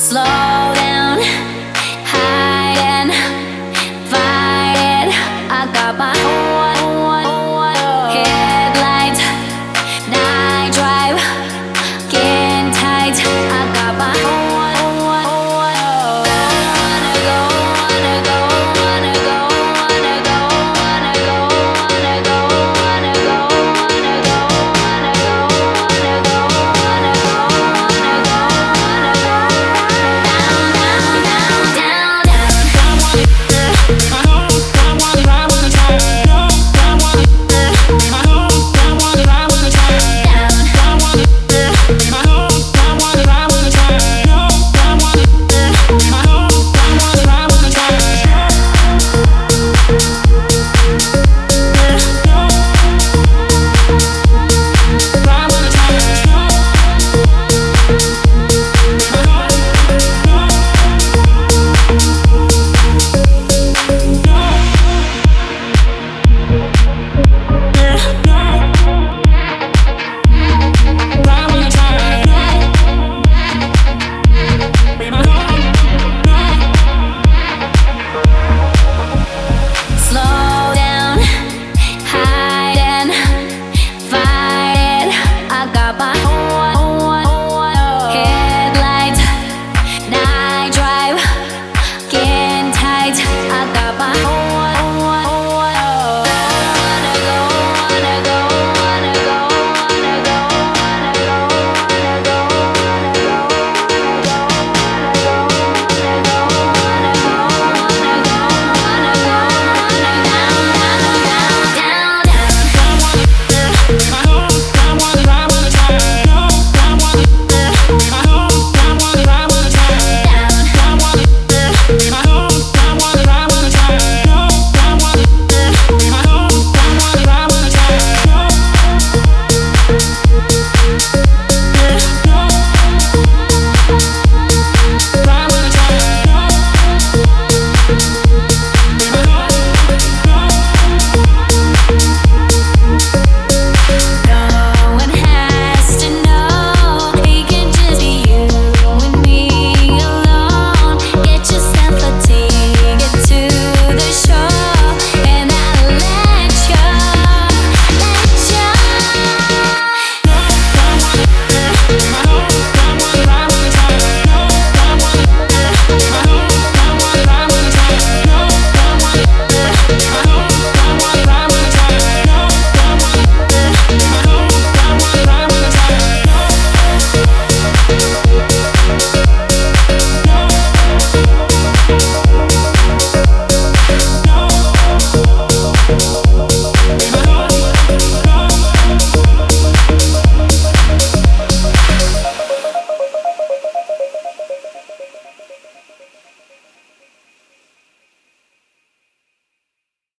slow.